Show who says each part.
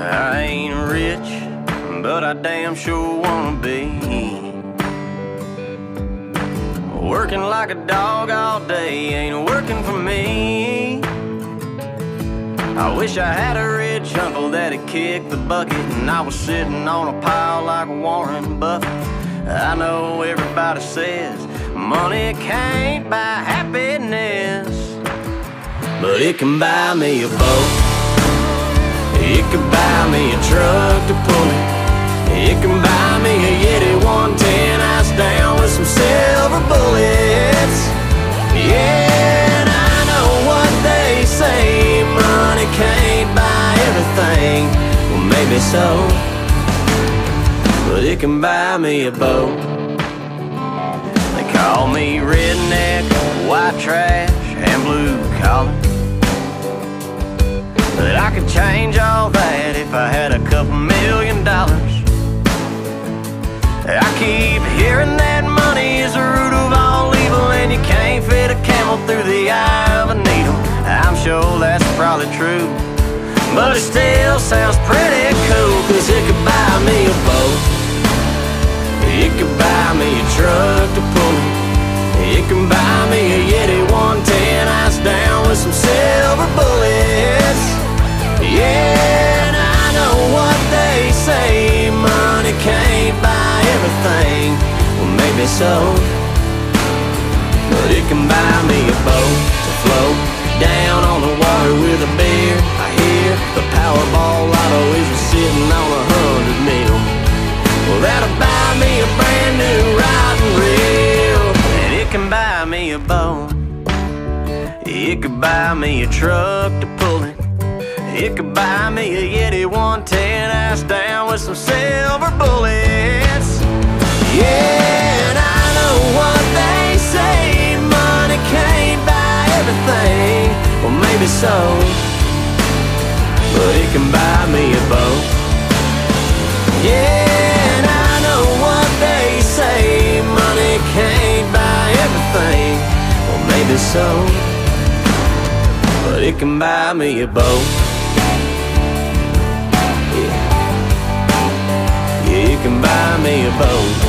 Speaker 1: I ain't rich, but I damn sure wanna be. Working like a dog all day ain't working for me. I wish I had a rich uncle that'd kick the bucket and I was sitting on a pile like Warren Buffett. I know everybody says money can't buy happiness, but it can buy me a boat. It can buy me a truck to pull me. It can buy me a Yeti 110 ice down with some silver bullets. Yeah, and I know what they say money can't buy everything. Well, maybe so, but it can buy me a boat. They call me redneck, white trash, and blue collar. But I could change all if I had a couple million dollars. I keep hearing that money is the root of all evil and you can't fit a camel through the eye of a needle. I'm sure that's probably true, but it still sounds pretty cool cause it could buy me a boat. It could buy me a truck to pull. It can buy Well, maybe so. But it can buy me a boat to float down on the water with a beer. I hear the Powerball lotto is sitting on a hundred mil. Well, that'll buy me a brand new rod and reel. And it can buy me a boat. It could buy me a truck to pull it. It could buy me a Yeti 110 ass down with some silver bullets. Maybe so, but it can buy me a boat. Yeah, and I know what they say money can't buy everything. Well, maybe so, but it can buy me a boat. Yeah, yeah, it can buy me a boat.